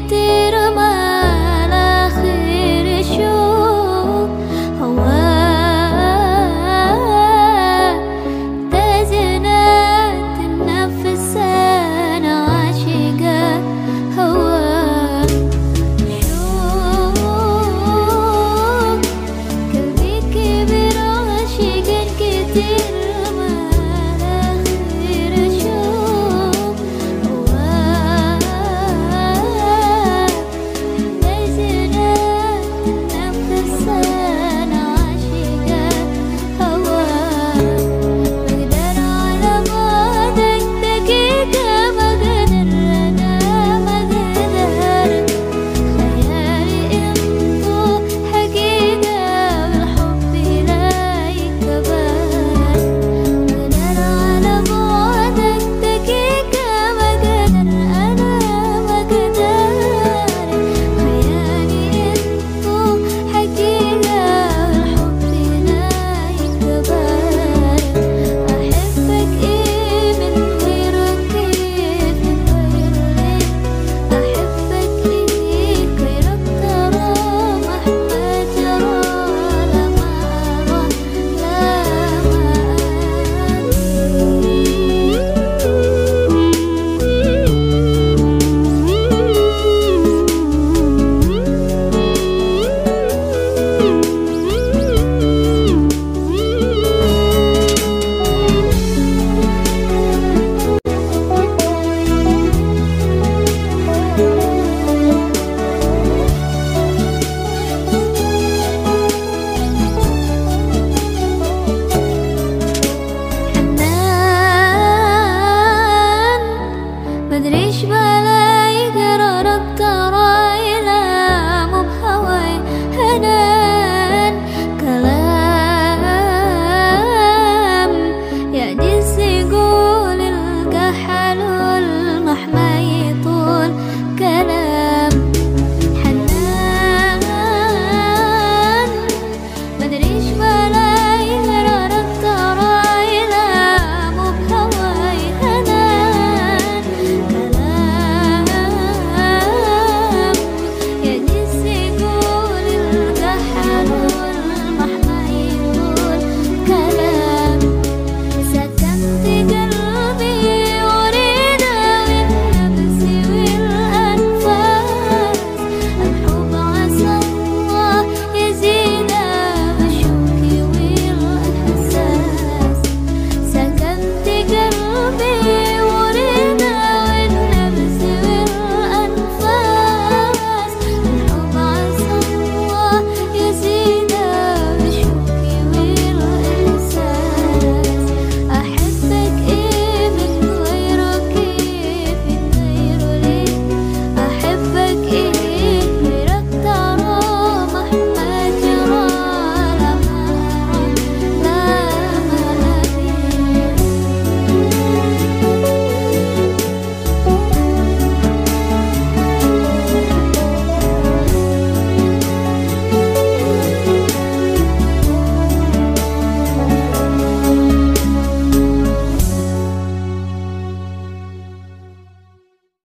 तेरे